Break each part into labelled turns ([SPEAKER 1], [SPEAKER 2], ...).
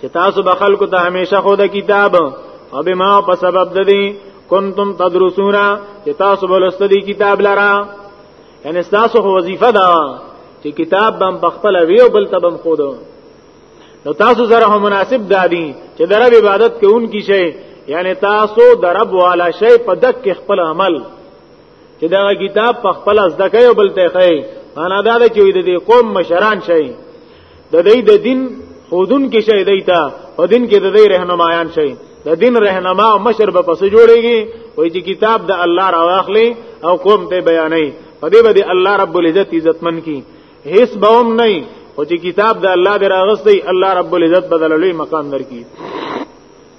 [SPEAKER 1] چې تاسو به خلکو ته همیشه خو د کتاب او بما په سبب د دې کنتم تدرسون چې تاسو به لست دي کتاب لرا یعنی تاسو خو وظیفه ده چې کتاب بم بخپل ویو بل تبم خود نو تاسو سره هم مناسب دادی چې د رب عبادت کوونکی شي یعنی تاسو د رب والا شي په دک خپل عمل چې دا کتاب په خپل از دکې او بل ته خې انا دا چې د دې قوم مشران شي د دې د دین خودن کې شي دیتا او دین کې د دې رهنمایان شي د دین رهنما او مشر به پس جوړيږي وای چې کتاب د الله را واخلي او قوم ته بیانې په دې باندې الله رب العزت عزتمن کی هیڅ بوم نه او چې کتاب د الله دراغستې الله رب العزت بدلوي مقام درکې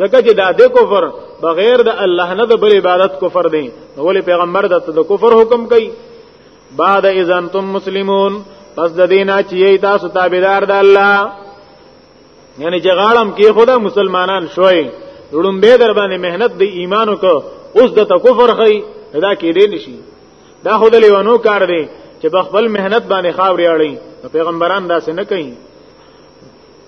[SPEAKER 1] ځکه چې دا د کفر بغیر د الله نه د بل عبادت کفر دی نو ولې پیغمبر د د کفر حکم کوي بعد اذا انتم مسلمون پس د دینا چې تاسو تابعدار د الله یعنی چې غاړم کې خدا مسلمانان شوي لړم به در باندې مهنت د ایمان وکړه اوس د کفر خي دا کې دی نشي دا خود لیوانو کار دی چې په خپل مهنت باندې خاورې اړي پیغمبران دا څه نه کوي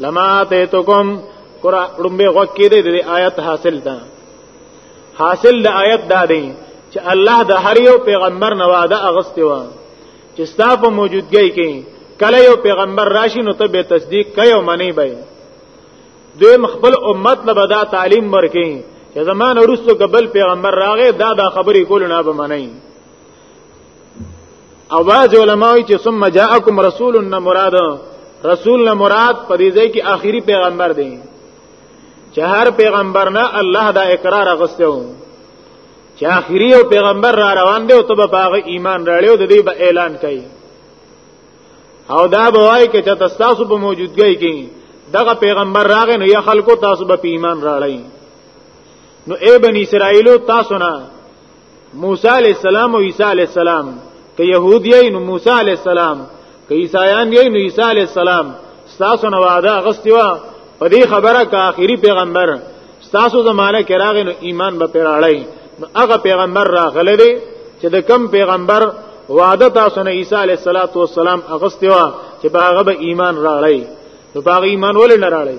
[SPEAKER 1] لما تیتکم قرا لومبه وکې دې دې آیت حاصل ده حاصل د آیت دا دی چې الله د هر یو پیغمبر نه وعده اغستې و چې ستا په موجودګۍ کې کله یو پیغمبر راشي نو ته به تصدیق کوي او منی به دوی مخبل امت له بدا تعلیم ورکې چې زمانه وروسته قبل پیغمبر راغې دا دا خبرې کول نه به منی او بعض علماء چې ثم جاءکم رسول نه مراد رسول نه مراد په دې ځای کې آخري پیغمبر دی چې هر پیغمبر نه الله دا اقرار غوښتو چې آخري او پیغمبر را روان دی او ته په هغه ایمان راړیو د دې به اعلان کوي او دا به وایي چې چا تاسو په موجودګۍ کې دغه پیغمبر راغی نو یا خلکو تاسو به ایمان راړی نو اے بنی اسرائیلو تاسو نه موسی علی السلام او عیسی علی السلام که يهودي نو موسی علی السلام که عیسایان یې نو عیسی علی السلام تاسو نو وعده غستی و په دې خبره کا اخیری پیغمبر تاسو زمانه کې راغی نو ایمان به پیراړی نو هغه پیغمبر راغلی دی چې د کم پیغمبر وعده تاسو نه عیسی علیه السلام اغستوا چې باغه به ایمان راړی نو باغ ایمان ولې نه راړی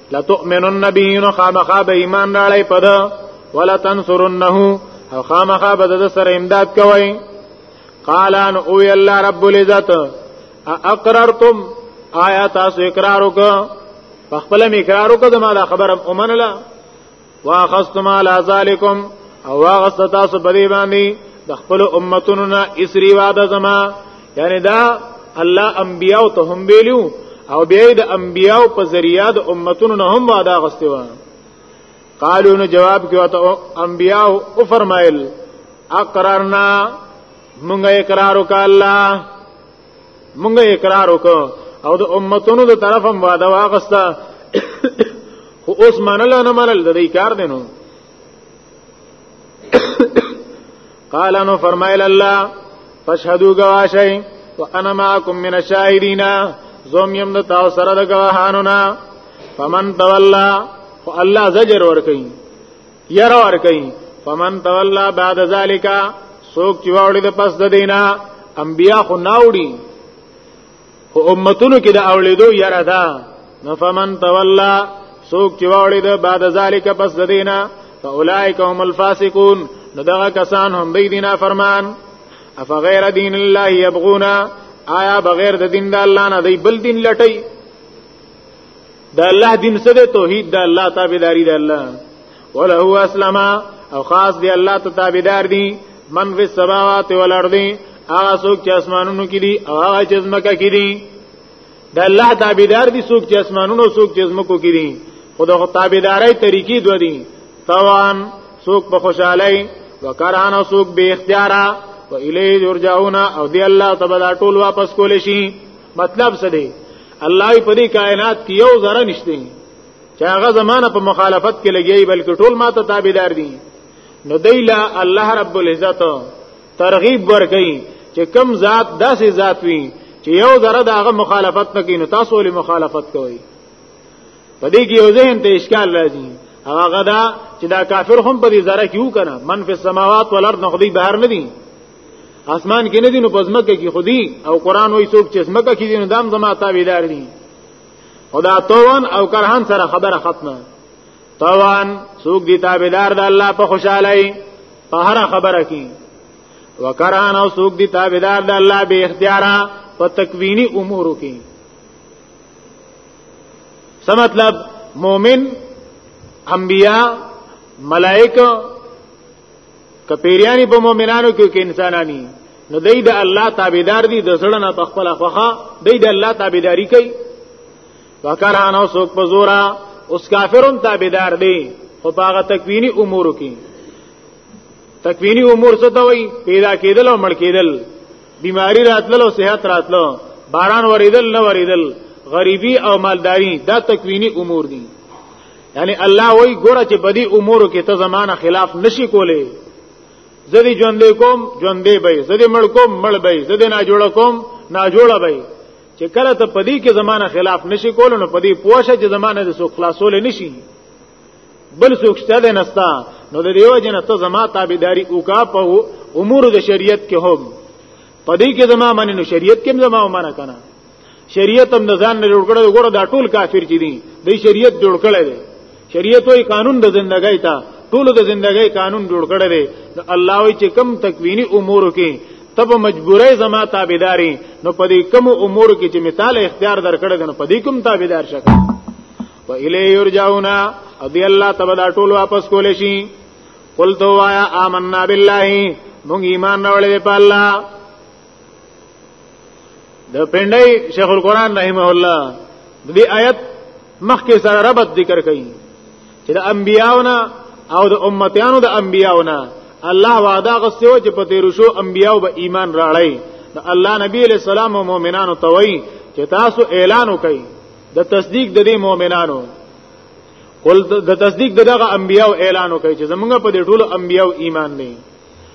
[SPEAKER 1] لتؤمنن به خامخا به ایمان راړی پدا ولا تنصرنه او خامخا به د سره امداد کوي قال ان او الله رب العزت اقررتم آیا تاسو اقرار وکړه په خپل اقرار وکړه ما دا خبره اومنله واخستم علی ذالکم او واغست تاسو په دې باندې د خپل امتونو نه اسری واده زما یعنی دا الله انبیاء ته هم ویلو او بیا د انبیاء په ذریعہ د امتونو نه هم واده غستې و قالو نو جواب کې وته انبیاء او فرمایل اقررنا مونږه اقرار وکړه الله مونږه اقرار وکړو او د امتونو د طرفم وعده واغستا خو اوس منل نه منل د دې کار دینو قال نو فرمایل الله فاشهدوا گواهی وانا معكم من الشاهدين زوم يم د تاسو سره د گواهانو نه فمن تولى فالله زجر ور کوي ير ور کوي فمن تولى بعد ذلك سوک چې واوړي د پس د دینه انبیا خو ناوړي خو امتونو کې د اولیدو یره ده نفمن تولا سوک چې واړي ده بعد ذالک پس د دینه فاولائک هم الفاسقون نو دغه کسان هم دی دینه فرمان اف غیر دین الله یبغونا آیا بغیر د دین د الله نه دی بل دین لټی دا الله دین څه دی توحید دا الله تابعداري دا الله ولا هو اسلم او خاص دی الله ته تابعدار دي من فی السماوات والارض هغه څوک چې اسمانونو کې دي او هغه چې زمکه کې دي د الله تابعدار دي څوک چې اسمانونو څوک چې زمکو کې دي خدای خو تابعداري طریقې دوه دي توان څوک په خوشحالي وکرانه څوک به اختیارا و الیه یرجعون او دی الله تبارک ټول واپس کول شي مطلب څه دی الله په دې کائنات کې یو ذره نشته چې هغه زمانہ په مخالفت کې لګي بلکې ټول ماته تابعدار دي نو دیلا الله رب العزت ترغیب ورکړي چې کم ذات داسې ذات وي چې یو ذره دغه مخالفت نه کوي نو تاسو ولې مخالفت کوئ په دې کې یو ذهن ته اشکال راځي هغه غدا چې دا کافر هم په دې ذره کې وو کنه من فی السماوات والارض نو خدای بهر نه دي اسمان کې نه دي نو پزمکه کې خودي او قران وایي څوک چې اسمکه کې دي نو دام زما تابعدار دي خدا توان او کرهان سره خبره ختمه توان څوک دي تابعدار د الله په خوشحالي په هر خبره کې وکرهان او څوک دي تابعدار د الله به اختیارا په تکوینی امور کې څه مطلب مؤمن انبیا ملائکه کپیریانی په مؤمنانو کې کې انسانانی نو دای د الله تابعدار دي د زړه نه په خپل خوخه دای د الله تابعداري کوي وکرانو سوک پزورا اوس کافرون تابعدار دي خو باغه تکوینی امور کې تکوینی امور څه ته وای پیدا کېدل او مړ کېدل بیماری راتلل او صحت راتلو باران وریدل نه وریدل غریبی او مالداری دا تکوینی امور دي یعنی الله وای ګوره چې بدی امور کې ته زمانہ خلاف نشي کولې زدي ژوندې کوم ژوندې به زدي مړ کوم مړ به زدي نه جوړ کوم نه جوړ به چې کله ته پدی کې زمانہ خلاف نشي کول نو پدی پوښه چې زمانہ د سو خلاصول نشي بل څوک شته ده نستا نو د دیو جن ته زما تابعداري وکا په امور د شریعت کې هم پدی کې زما مننه شریعت کې زما ومنه کنه شریعت هم د ځان نه جوړ کړی وګوره دا ټول کافر چې دي د شریعت جوړ کړی دی شریعت وی قانون د زندګۍ ته ټول د زندګۍ قانون جوړ کړی دی د الله وی چې کم تکوینی امور کې تب مجبورې زما تابعداري نو په دې کم امور کې چې مثال اختیار درکړی دی نو په دې کوم تابعدار شکه و الی یرجعونا او دی الله تبا دا ټول واپس کول شي قل تو وایا آمنا بالله مونږ ایمان راولې په الله د پندای شیخ القرآن رحمه الله د دې آیت مخکې سره ربط ذکر کړي چې د انبیاونه او د امتیانو د انبیاونه الله وعده غسیو چې په تیر شو انبیاو به ایمان راړی د الله نبی علیہ السلام او مؤمنانو ته وایي چې تاسو اعلان وکړئ د تصدیق د دې مؤمنانو قل د تصدیق دغه انبیاو اعلان وکړي چې زمونږ په دې ټولو انبیاو ایمان نه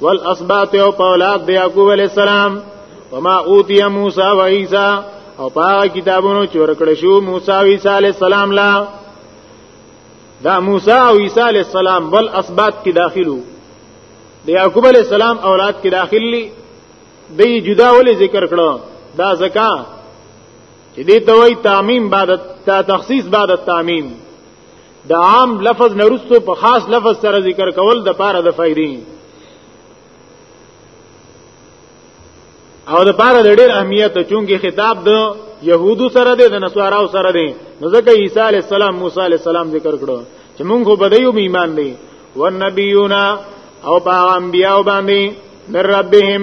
[SPEAKER 1] والاسباط او اولاد د یعقوب علی السلام وما اوتی موسی و عیسی او پاک کتابونو چې ورکړ شو موسی او عیسی علی السلام لا دا موسی او عیسی علی السلام بل اسبات کې داخلو د یعقوب علی السلام اولاد کې داخلي دی جدا ولې ذکر کړو دا زکا چې دې ته وای تعمیم بعد تا تخصیص بعد تعمیم د عام لفظ نرستو په خاص لفظ سره ذکر کول د پاره د فائدې او د پاره د ډېر اهمیت چونګي خطاب د يهودو سره دی د نصاراو سره دی نو ځکه عيسى عليه السلام موسی عليه السلام ذکر کړو چې مونږ خو بدایو به ایمان دی والنبيون او په انبیاء باندې من ربهم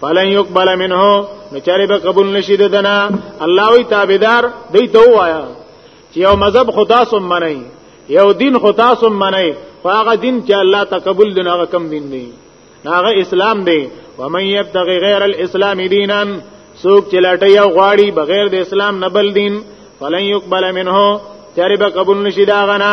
[SPEAKER 1] فلن يقبل منه نو چاره به قبول نشي ددنه الله وی تابعدار دی ته وایا چې یو مذهب خدا سم منئ یو دین خدا سم منئ خو هغه دین چې الله تقبل دین هغه کم دین دی هغه اسلام دی ومن يبتغي غیر الاسلام دینا سوک چې لټي او غواړي بغیر د اسلام نه بل دین فلن يقبل منه چاره به قبول نشي دا غنا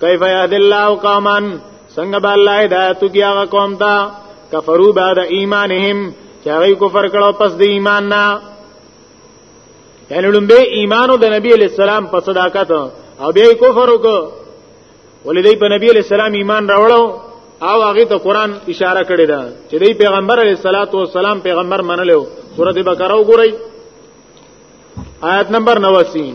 [SPEAKER 1] کیف یاد الله قوما څنګه به الله هدایت کی هغه قوم ته کفرو بعد ایمانهم چې هغه کفر کړو پس د ایمان نه یعنی لومبه ایمانو د نبی علی السلام په صداقت او بیا کفر وکړو ولې دې په نبی علی السلام ایمان راوړو او هغه ته قران اشاره کړی دا چې دې پیغمبر علی صلوات و سلام پیغمبر منلو سورته بقره وګورئ آیت نمبر 89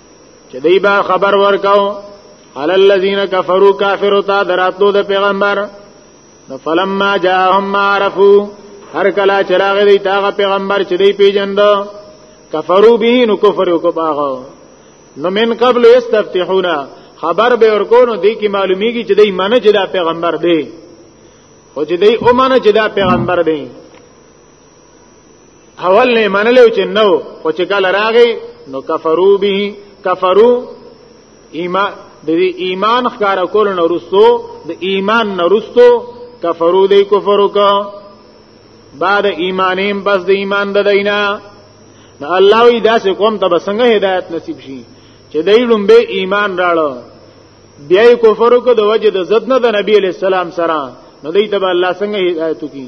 [SPEAKER 1] چې دی با خبر ورکاو علی الذین کفروا کافر تا دراتو د پیغمبر فلما جاءهم ما عرفوا هر کلا چراغ دی تاغه پیغمبر چې دی پیجند کفرو به نو کفر کو باغ نو من قبل استفتحونا خبر به ورکونو دی کی معلومیږي چې دی منه چې دا پیغمبر دی او چې دی او منه چې دا پیغمبر دی اول نه منلو چې نو خو چې کله راغی نو کفرو به کفرو ایمان د ایمان ښکارا کول نو رسو د ایمان نو رسو کفرو دی کفر وکا بعد ایمانیم بس د ایمان د دینا د الله وی داسې قوم ته بسنګ هدایت نصیب شي چې دای لومبه ایمان راړو بیا کفر وکړو د وجه د زد نه د نبی علی السلام سره نو دای ته الله څنګه هدایت کی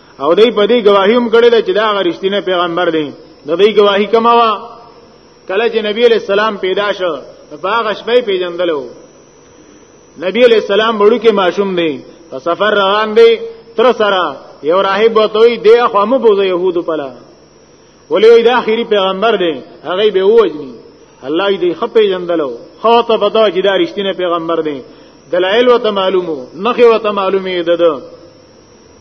[SPEAKER 1] او دې په دې گواهی هم کړې ده چې دا غریشتینه پیغمبر دی د دې گواهی کما وا کله چې نبی علیہ السلام پیدا شو په هغه شپه پیژندلو نبی علیہ السلام وړو کې ماشوم دی په سفر روان دی تر سره یو راهب وتوی دی خو مو بوزه يهودو پلا ولې دا اخیری پیغمبر دی هغه به وجنی الله دې خپې جندلو خو ته بدا چې دا رښتینه پیغمبر دی دلایل وته معلومو نخي وته معلومي دده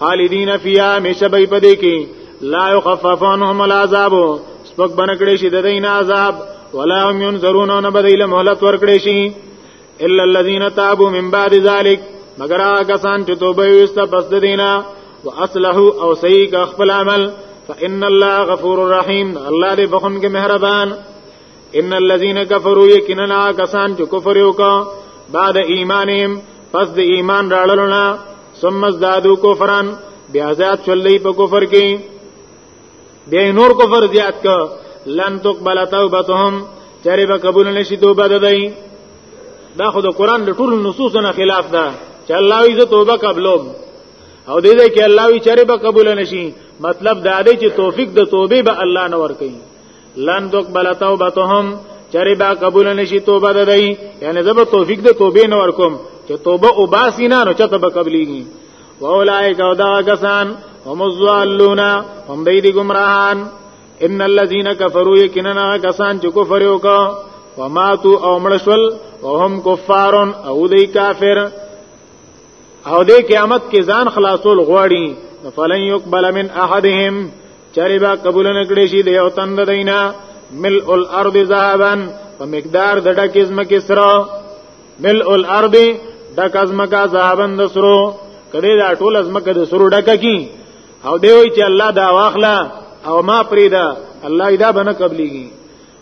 [SPEAKER 1] خالدین فیها همیشه به پدې کې لا یخفف عنهم العذاب سپک بنکړې شي د دین عذاب ولا هم ينذرون نه بدیل مهلت ورکړې شي الا الذين تابوا من بعد ذلك مگر هغه کسان چې توبه وسته پس د دینه واصلحوا او صحیح خپل عمل فان الله غفور رحیم الله دې بخون کې مهربان ان الذين كفروا يكننا کسان چې کفر وکا بعد ایمانهم پس د ایمان راړلو نه ثم ازدادو کفرن بیا زیات شولې په کفر کې بیا نور کفر زیات ک لن تقبل توبتهم چرې به قبول نشي توبه ددای دا خو د قران د ټول نصوصونو خلاف ده چې الله یې توبه قبلوم او دې دې کې الله یې چرې به قبول نشي مطلب دا دی چې توفیق د توبې به الله نه ور کوي لن تقبل توبتهم چری با قبول نشي توبه ده دی یعنی زب توفیق ده توبه نه ورکوم چې توبه او باسی نه نو چته به قبليږي واولائک او دا کسان هم الضالون هم دی دی گمراهان ان الذين كفروا يكننا کسان چې کفر وکړ وماتوا او مړشل وهم کفارون او دی کافر او دی قیامت کې ځان خلاصول غواړي فلن يقبل من احدهم چری با قبول نکړي شي د یو تند دینا مل الارض ذهبا په مقدار د ډکه زمکه سره مل الارض ډکه زمکه ذهبا د سرو کله دا ټول زمکه د سرو ډکه کی او دی وی چې الله دا واخلا او ما پریدا الله دا بنه قبليږي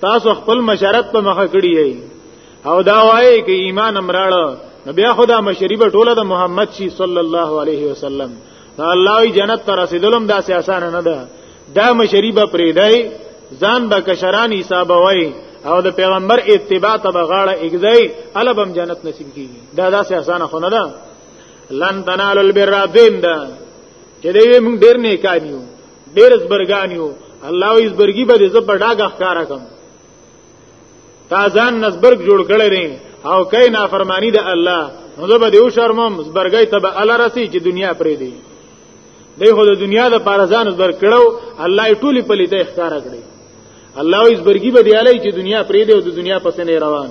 [SPEAKER 1] تاسو خپل مشرت په مخه کړی یی او دا وایي کې ایمان امراړه نو بیا خدا مشری به ټوله د محمد شي صلی الله علیه وسلم دا الله وی جنت ته رسیدلم دا سه اسانه نه ده دا مشری به پریدای ځان به کشران حساب وای او د پیغمبر اتباع ته بغاړه اگزای البم جنت نصیب کیږي دا دا سه اسانه خو نه ده لن تنالوا البر دین دا چې دوی موږ ډیر نیکانیو ډېر زبرګانیو الله یې زبرګي به دې زبر ډاګه ښکارا کوم تا ځان نزبرګ جوړ کړی دی او کای نافرمانی د الله نو زه به دیو شرمم زبرګی ته به الله رسی چې دنیا پرې دی دی خو د دنیا د پاره ځان زبر کړو الله یې ټولی پلی ته اختیار کړی الله یې زبرګی به دی علی چې دنیا پرې دی او د دنیا پسې نه روان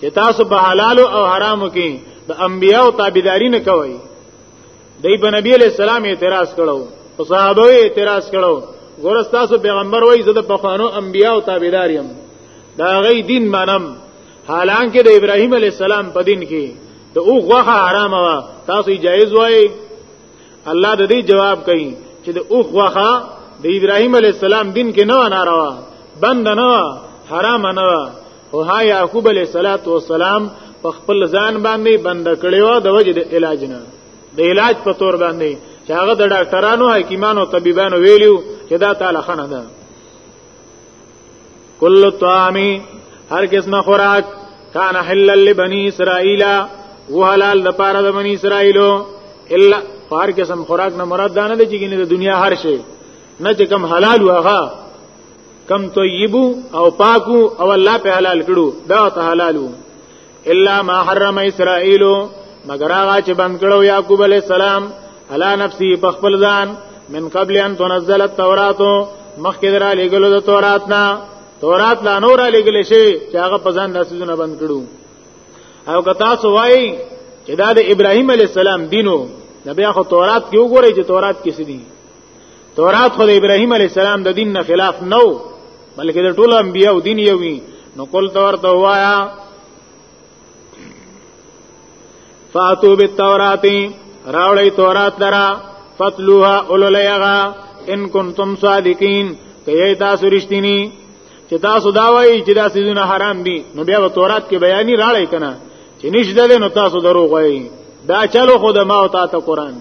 [SPEAKER 1] چې تاسو په حلال او حرامو کې د انبیانو تابعداري نه کوئ دای په نبی علیہ السلام اعتراض کړو او صحابه اعتراض کړو ګور تاسو پیغمبر وای زه د پخوانو انبیانو تابعدار یم دا غي دین منم حالانکه د ابراهیم علیہ السلام په دین کې ته او غوخه حرام وا تاسو جایز وای الله د دې جواب کوي چې د او غوخه د ابراهیم علیہ السلام دین کې نه ناروا بند نه حرام نه خو ها یعقوب علیه صلوات و سلام په خپل ځان باندې بند کړیو د وجه د علاج نه د علاج په تور باندې چې هغه د ډاکټرانو حکیمانو طبيبانو ویلیو چې دا تعالی خنه ده کل طعامی هر قسمه خوراک کان حلل لبنی اسرائیل و حلال د پاره د بنی اسرائیلو الا هر قسم خوراک نه مراد دانه دي چې د دنیا هر شی نه چې کم حلال واغه کم طیبو او پاکو او الله په حلال کړو دا ته حلالو الا ما حرم اسرائیل مگر هغه چې بند کړو یعقوب علی السلام علی نفسی په خپل ځان من قبل ان تنزل التوراۃ مخکې درا لګلو د تورات نه تورات لا نور لګل شي چې هغه په ځان نسونه بند کړو او که تاسو وایي چې دا د ابراهیم علی السلام دینو نبي اخو تورات کې وګورئ چې تورات کې څه دي تورات خو د ابراهيم عليه السلام د دین نه خلاف نو بلکې د ټولو انبیا او دین یو وی نو کول تور ته وایا فاتو بالتورات راولې تورات درا فتلوها اوللیغا ان کنتم صادقین کای تاسو رښتینی چې تاسو دا وایي چې دا سيزونه حرام دي نو بیا په تورات کې بیانې راړی کنه چې نشته نو تاسو دروغ وایي دا چلو خود ما او تا ته قران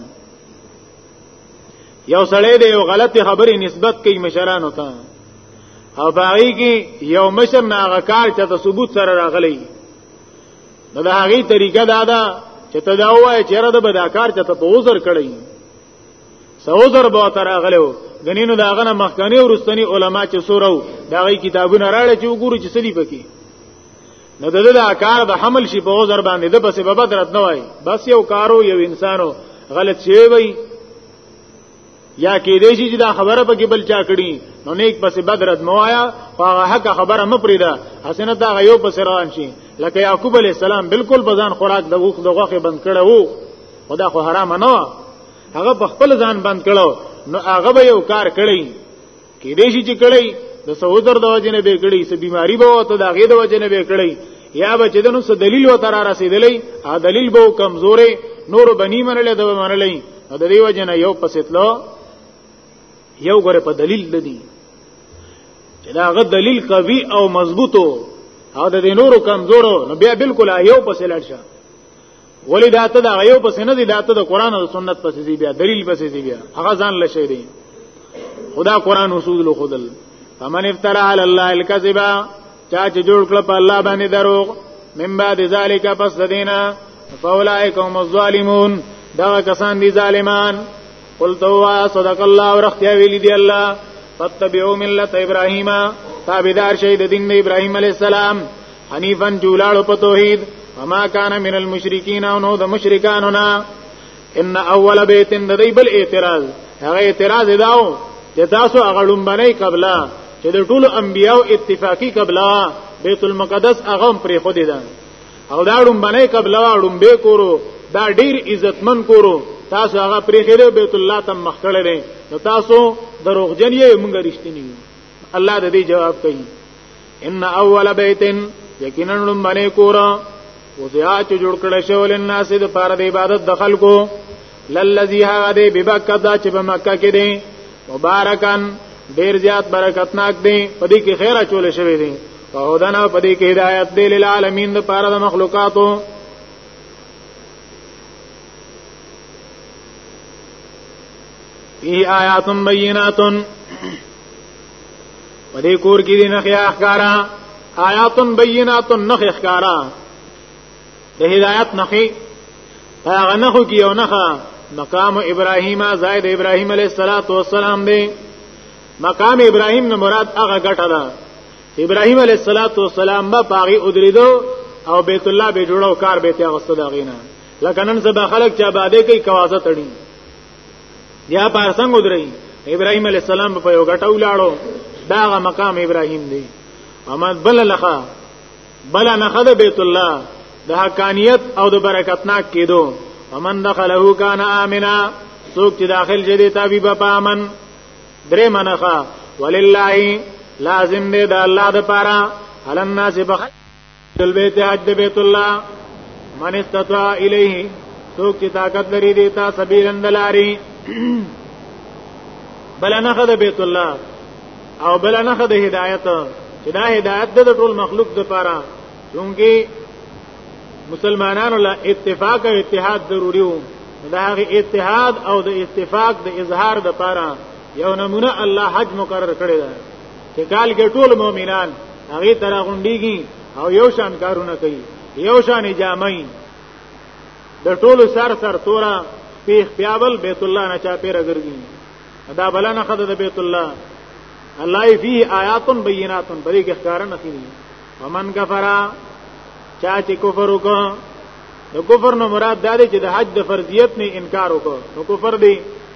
[SPEAKER 1] یو سړی دی یو غلط خبرې نسبت کوي مشرانو ته او باغی کې یو مشر نه هغه کار چې ته ثبوت سره راغلی نو دا هغه طریقه دا ده چې ته دا وایې چې را د بداکار چې ته په عذر کړی سوزر به تر اغلو غنینو داغه نه مخکنی ورستنی علما چې سورو داغي کتابونه راړي چې وګورو چې سړي پکې نو د دا کار د حمل شي په عذر باندې د پسې په بدرت نه وای بس یو کارو یو انسانو غلط شوی وای یا کې دې شي چې دا خبره پکې بل چا کړي نو نیک پسې بدرت مو آیا هغه حق خبره م پریدا حسنه دا یو پسې روان شي لکه یعقوب علی السلام بالکل بزان خوراک د غوخ د غوخه بند کړه وو خدا خو حرام نه هغه په خپل ځان بند کړو نو هغه به یو کار کړی کې دې شي چې کړی د سعودر د وجنه به کړی سې بیماری به وته د غې د وجنه به کړی یا به چې دنو څه دلیل و تر رسیدلې ا دلیل به کمزورې نور بنی منلې د منلې د دې وجنه یو پسیتلو یو غره په دلیل لدی چې دا غ دلیل قوي او مضبوطو او د نورو کمزورو نو بیا بالکل یو پسې لړ شه ولی دا ته دا یو پس نه دی دا ته د قران او سنت پس دی بیا دلیل پس دی بیا هغه ځان لشي دی خدا قران اصول لو خدل فمن افترا علی الله الكذبا چا چې جوړ کړ په الله باندې دروغ من بعد ذالک پس دینا فاولائک هم الظالمون دا کسان دي ظالمان قل تو صدق الله ورختیا ویل دی الله فتبعوا ملت ابراهیم تابعدار شهید دین ابراهیم علی السلام حنیفن جولاړو په توحید وما کان من المشرکین او نو د مشرکانو نه ان اول بیت د دی بل اعتراض هغه اعتراض داو چې تاسو هغه لومبنه قبلا چې د ټولو انبیاو اتفاقی قبلا بیت المقدس هغه پرې خو دي او دا لومبنه قبلا لومبه کورو دا ډیر عزتمن کورو تاسو هغه پرې خېره بیت الله تم مخ کړل نو تاسو دروغجن یې مونږ رښتینی الله دې جواب کوي ان اول بیتن یقینا لمبنه کورا او بیا چې جوړ کړه شو لناس د پاره د عبادت د خلکو للذي هغه دی ببکه دا چې په مکه کې دی مبارکان ډیر زیات برکتناک دی په دې کې خیره چول شوی دی په هدانا په دې کې هدایت دی للعالمین د پاره د مخلوقاتو فی آیات بیناتن په دې کور کې دي نه ښکارا آیات بینات نه ښکارا د هدایت نه هغه نه خو کې یو نه مقام ابراهیم زائد ابراهیم علیه الصلاۃ والسلام دی مقام ابراهیم نه مراد هغه ګټه ده ابراهیم علیه الصلاۃ والسلام به پاغي ادریدو او بیت الله به جوړو کار به ته غوسته دا غینا لکه نن سبا خلک چې آبادې کوي کوازه تړي بیا بار څنګه ودرې ابراهيم عليه السلام په یو غټو لاړو داغه مقام ابراهيم دی اما بل لخه بل نه خد بیت الله د حقانیت او د برکتناک کېدو ومن دخله کان امنا څوک چې داخل شه دي تابع په پامن درې منخه ولله لازم دی د الله د پاره علن الناس بخ تل بیت حج د بیت الله من استطاع الیه څوک چې طاقت لري دی تا سبیل اندلاری بل نه خد بیت الله او بل نه خد هدایت چې دا هدایت د ټول مخلوق لپاره چونکی مسلمانانو له اتفاق او اتحاد ضروری وو دا هغه اتحاد او د اتفاق د اظهار لپاره یو نمونه الله حج مقرر کړی دی چې کال کې ټول مؤمنان هغه تر غونډيږي او یو شان کارونه کوي یو شان جامعي د ټولو سر سر تورا پیخ پیابل بیت الله نه چا پیر ګرځي دا بلنه خد د بیت الله الله فيه آیات بینات په دې کې ښکار نه کیږي ومن کفر چا چې کفر وکړ د کفر نو مراد دا دی چې د حج د فرضیت نه انکار وکړ نو کفر دی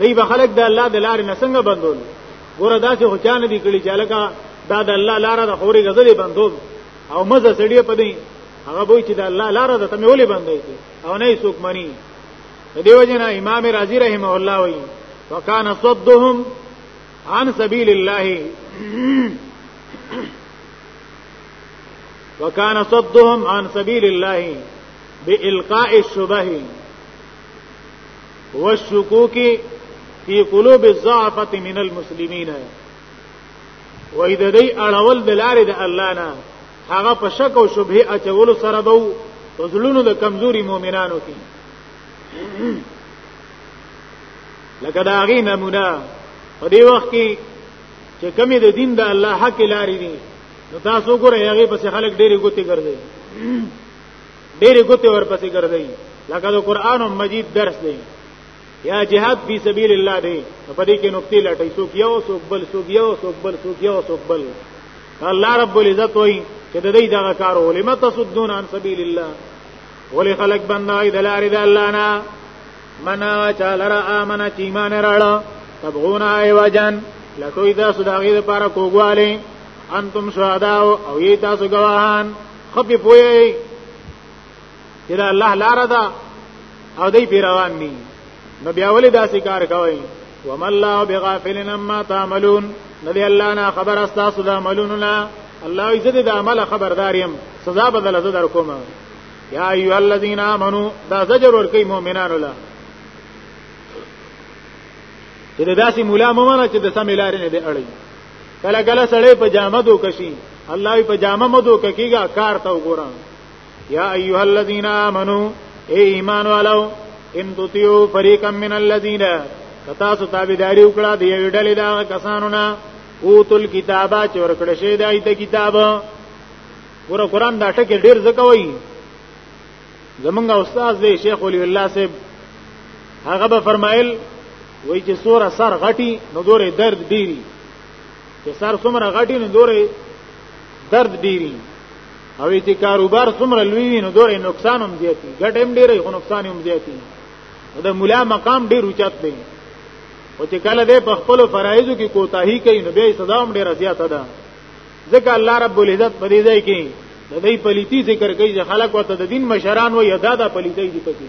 [SPEAKER 1] دی به خلک د الله د لارې نه څنګه بندول ګوره داسې خو چا نه دي کړي چې لکه دا د الله لاره د خوري غزلې بندول او مزه سړی په دې هغه وای چې د الله لاره د تمه ولې بندې او نه یې څوک مني دیو جن امام رازی رحمه الله وی وکانه صدهم عن سبیل الله وکانه صدهم عن سبیل الله بالقاء الشبهه والشکوک فی قلوب الضعفه من المسلمین وای د دې اړول د لارې د الله نه هغه په شک او شبهه اچولو سره به وزلونو د کمزوري مؤمنانو کې لکه دا غي نمونه په دې وخت کې چې کمی د دین د الله حق لارې دي نو تاسو ګورئ هغه پس خلک ډېری ګوتې ګرځي ډېرې ګوتې ورپسې ګرځي لکه د قران مجید درس دی یا جهاد فی سبیل الله دی په دې کې نقطې لټي څوک یو څوک بل څوک یو څوک بل څوک یو څوک بل الله رب العزت وایي چې د دې دغه کار ولما تصدون عن سبیل الله ولې خلق بندای د لارې د الله نه منا چالرا امنه چې ایمان راړه تبغون ای وجن لکوې دا سوداګي لپاره کوګواله انتم شهدا او ای تاسو گواهان خپې پوي چې دا الله لار ده او دې پیروان ني نو بیا ولې داسې کار کوي وما الله بغافل عما تعملون ندی الله نه خبر استا سود عملون لا الله عزت د عمل خبردار يم سزا بدل زه در کوم یا ایو الذین آمنو دا زجر ور کوي مؤمنانو لا چې داسې مولا ممنه چې د سم لارې نه دی اړي کله کله سړی په جامه دوک شي الله په جامه مو دوک کیږي کار ته وګوره یا ایها الذین آمنو اے ایمان والو ان تطیعوا فریقا من الذین کتا سو تابعداري وکړه دی ویډلې دا کسانو نه اوتل کتابه چې ورکړه شي دای ته کتاب ور قرآن دا ټکه ډیر زکه وای زمونږ استاد دی شیخ ولی الله صاحب هغه به فرمایل وای چې سوره سر غټي نو دورې درد ډيري چې سر څومره غټي نو دورې درد ډيري او چې کاروبار څومره لوی وي نو دورې نقصان هم زیاتی ګټه هم ډیره خو نقصان هم زیاتی دا مولا مقام ډیر اوچت دی او چې کله دې په خپل فرایضو کې کوتاهی کوي نو به صدا هم ډیره زیاته ده ځکه الله رب العزت په دې ځای کې د دې پلیتی ذکر کوي چې خلک وته د دین مشران وي ادا د پلیتی دي پکې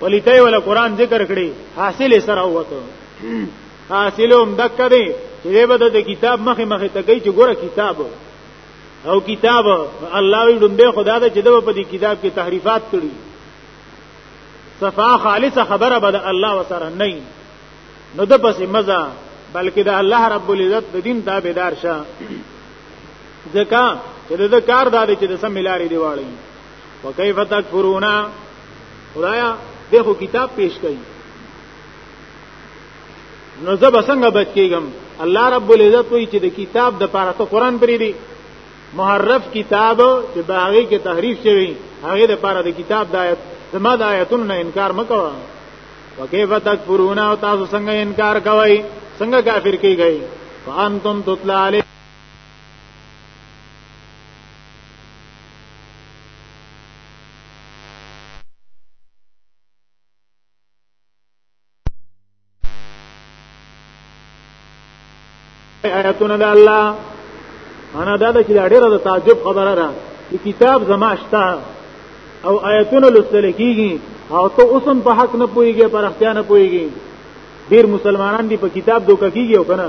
[SPEAKER 1] ولیتای ولا قران ذکر کړي حاصل سره وته حاصل هم دک دی چې به د کتاب مخه مخه ته کوي چې ګوره کتاب او کتاب الله وی ډمبه خدا دا چې د په دې کتاب کې تحریفات کړي صفا خالص خبره بد الله وسره نه نو د پسې مزه بلکې د الله رب العزت د دین تابعدار شه ځکه چې د کار دا دی چې د سم لارې دی واړی وکيف تکفرون خدایا دغه کتاب پیش کړي نو زه به څنګه بچ کیږم الله رب العزت وی چې د کتاب د پاره ته قران پری دی محرف کتاب چې باغی کې تحریف شوی هغه د پاره د کتاب د آیت زما د آیتونو نه انکار مکوه وکيف تکفرون او تاسو څنګه انکار کوئ څنګه کافر کیږئ وانتم تطلع علی آیاتونه د الله انا دا د چې ډیره د تعجب خبره ده چې کتاب زما شته او آیاتونه لوستل کیږي او ته اوسم په حق نه پويږي پر اختیار نه پويږي ډیر مسلمانان دی په کتاب دوکه کیږي او کنه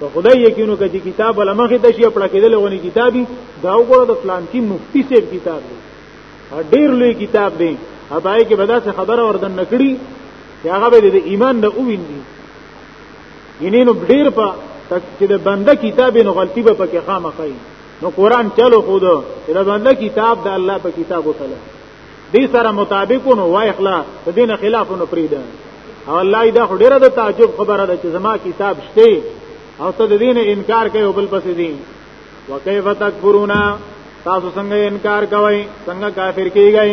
[SPEAKER 1] په خدای یقینو کې چې کتاب ولا مخې ته شي خپل کېدل غوني کتابي دا وګوره د فلان کې مفتی سیب کتاب دی ډیر لوی کتاب دی هدايه کې بدا څه خبره وردن نکړي چې هغه به د ایمان نه اوویندي یعنی نو ډیر په چې د بنده کتاب نو غلطي به پکې خامخای نو قران چلو خود چې د بنده کتاب د الله په کتاب وکړي دې سره مطابقونو وایخلا د دین خلافونو پریده او الله دا ډیره د تعجب خبره ده چې زما کتاب شته او ته د دین انکار کوي او بل پسې دي وکيف تکفرون تاسو څنګه انکار کوئ څنګه کافر کیږئ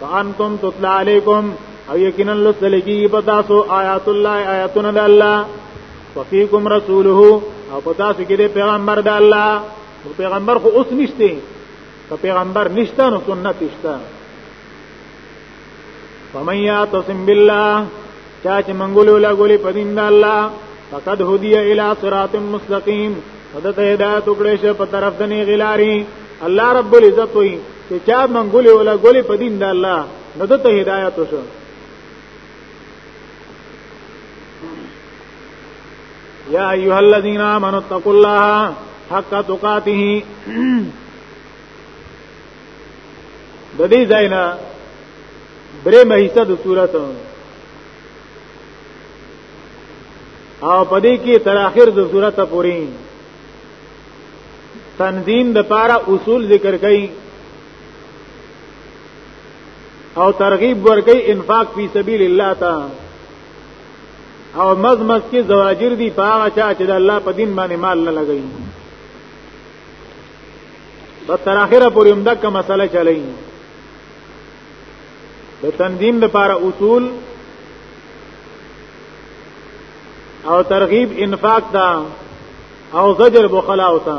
[SPEAKER 1] فانتم تطلع علیکم او یقینا لسلکی پتاسو آیات الله آیاتنا د الله وفیکم رسوله او پتاسو کې د پیغمبر د الله پیغمبر خو اوس نشته که پیغمبر نشته نو سنت شته فمن یعتصم بالله چا چې منګولو لا ګولې په دین د الله فقد هدی الی صراط مستقیم فدت هدایت وکړې شه په طرف د نه غلاری الله رب العزت وی چې چا منګولې ولا ګولې په دین د الله نو دته هدایت وشه یا ایها الذین آمنوا اتقوا الله حق تقاته د دې ځاینا درې مهیسه د صورت او پدې کې تر اخر د صورت پورې تنظیم د پاره اصول ذکر کړي او ترغیب ورکړي انفاق فی سبیل الله تعالی او مز مز کې زواجر دي پاغه چا چې د الله په دین باندې مال نه لګي په تر اخره پورې هم دغه مسله چلایي د تنظیم لپاره اصول او ترغیب انفاق دا او زجر بخلا او تا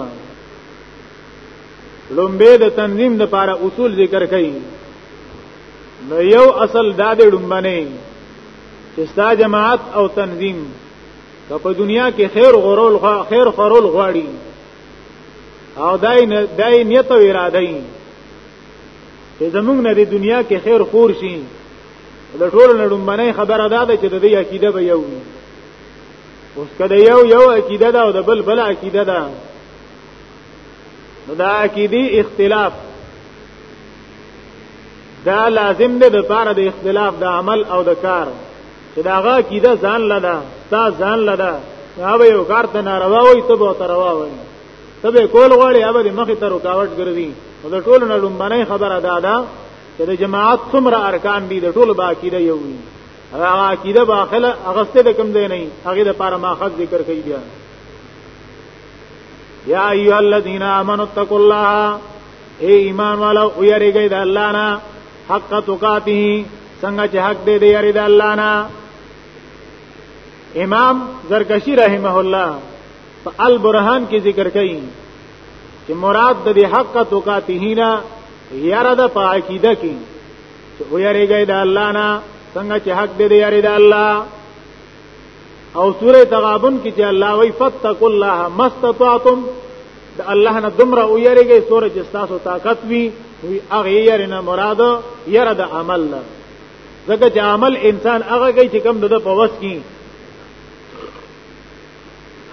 [SPEAKER 1] لومبه د تنظیم لپاره اصول ذکر کړي نو یو اصل دا د ډمبنه چې ستا جماعت او تنظیم که په دنیا کې خیر غورول خیر خورول غواړي او دای نه دای نیت او اراده یې چې زمونږ نه د دنیا کې خیر خور شي د ټولو نه ډمبنه خبره ده چې د دې عقیده به یو وي اوس کله یو یو عقیده ده او د بل بل عقیده ده نو دا عقیدی اختلاف دا لازم دی د پاره د اختلاف د عمل او د کار چې دا غا کیده ځان لدا تا ځان لدا هغه یو کار ته ناروا وي ته به تروا وي ته به کول غواړي هغه د مخې ته رکاوټ ګرځي او د ټولو نه لومبنه خبره ده دا چې د جماعت څومره ارکان دي د ټولو باقی ده یو وي هغه عقیده باخله هغه ست د کم دی نه هغه د پاره ماخذ ذکر کوي بیا یا ایها الذین آمنوا اتقوا الله اے ایمان والا او یریږئ د الله نه حق تقاته څنګه چې حق دې دی یری د الله نه امام زرکشی رحمه الله په البرهان کې ذکر کړي چې مراد د دې حق تقاته نه یره د پاکیده کې چې او یریږئ د الله نه څنګه چې حق دې دی یری د الله او سوره تغابن کې چې الله وی فتقوا الله مستطعتم د الله نه دمره او یریږي سوره چې تاسو طاقت وی وی هغه یې نه مراد یره د عمل نه ځکه چې عمل انسان هغه کوي چې کم د په وس کې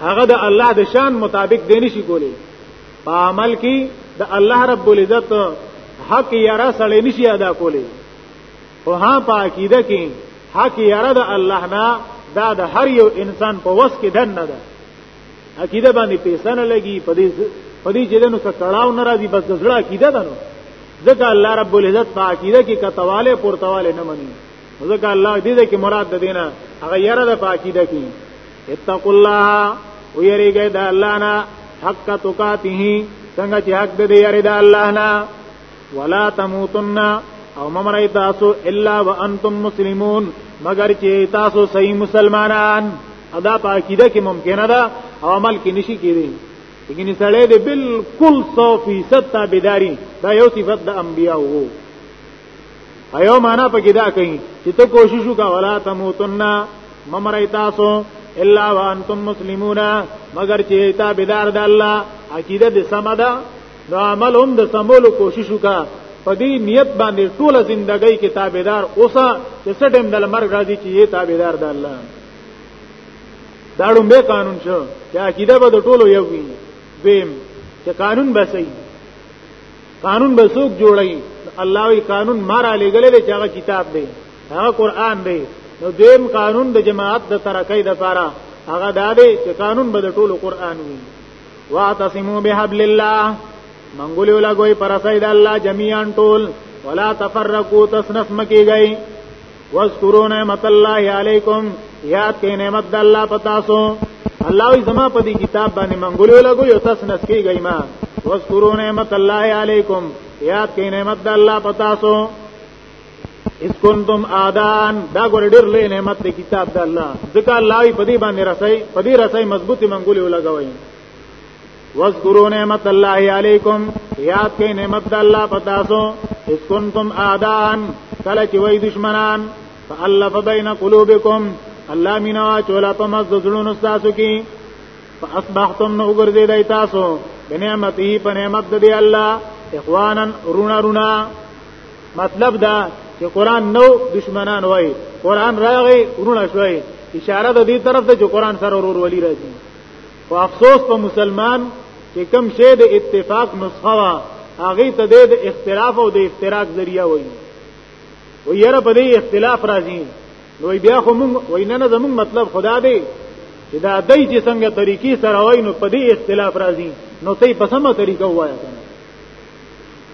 [SPEAKER 1] هغه د الله د شان مطابق دی نشي کولی په عمل کې د الله رب العزت حق یرا سړی نشي ادا کولی او ها پاکیده کې حق یاره د الله نه دا د هر یو انسان په وس کې دن نه ده عقیده باندې پیسې نه لګي په دې په دې چې دنو څه کړهو ناراضي بس زړه عقیده ده نو ځکه الله رب العزت په عقیده کې کتواله پورتواله نه مني ځکه الله دې دې کې مراد ده دینه هغه یره ده په عقیده کې اتقوا الله ويریګه د الله نه حق تقاته څنګه چې حق دې یره د الله نه ولا تموتن او ممرای تاسو الا وانتم مسلمون مگر چې تاسو صحیح مسلمانان ادا پاکیده کې ممکنه ده او عمل کې نشي کېږي یګنی سړی دی بالکل 100% تابعداري دا یو صفت د انبیا وو ایو معنا پکې دا کوي چې ته کوشش وکا ولا تموتن ممرای تاسو الا وانتم مسلمون مگر چې تابعدار د الله عقیده دې سمدا نو عمل هم د سمولو کوشش وکا په دې نیت باندې ټول ژوندۍ کې تابعدار اوسه چې سټم د مرګ راځي چې یې تابعدار د الله دا ډومبه قانون شو چې عقیده به د ټولو یو وي ویم چې قانون به صحیح قانون به څوک جوړي الله وی قانون مارا لګلې چې هغه کتاب دی هغه قران دی نو دیم قانون د جماعت د ترقۍ د لپاره هغه دا دی چې قانون به د ټولو قران وي واعتصموا بحبل الله منګولې ولا ګوي پر سید الله جميعا ټول ولا تفرقوا تسنس مکی گئی واذکروا نعمت الله علیکم یاد کئ نعمت الله پتا سو الله ای زما په دې کتاب باندې منګولې ولا ګوي تسنس کی گئی ما واذکروا نعمت الله علیکم یاد کئ نعمت الله پتا سو اس کنتم آدان دا ګور ډیر لې نعمت دی کتاب د الله ځکه الله په دې باندې رسای په دې رسای مضبوطی منګولې ولګوي واذکروا نعمت الله علیکم یاد کئ نعمت د الله پتا سو اس کنتم آدان کله چې وای دشمنان فالف بین قلوبکم الله مینا چولا په مز زړونو تاسو کې فاصبحتم نو ګرځې دای تاسو بنعمتې په نعمت دی الله اخوانا رونا رونا مطلب دا چې قران نو دشمنان وای قران راغی ورونه شوی اشاره د دې طرف ته چې قران سره ورور ولی راځي او افسوس په مسلمان چې کم شی د اتفاق نسخه وا هغه ته د اختلاف او د افتراق ذریعہ وایي و یره په دې اختلاف راځي نو بیا خو مونږ وینا نه زمونږ مطلب خدا دی چې دا دای چې څنګه طریقې سره وای نو په دې اختلاف راځي نو ته په سمه طریقه وایا کنه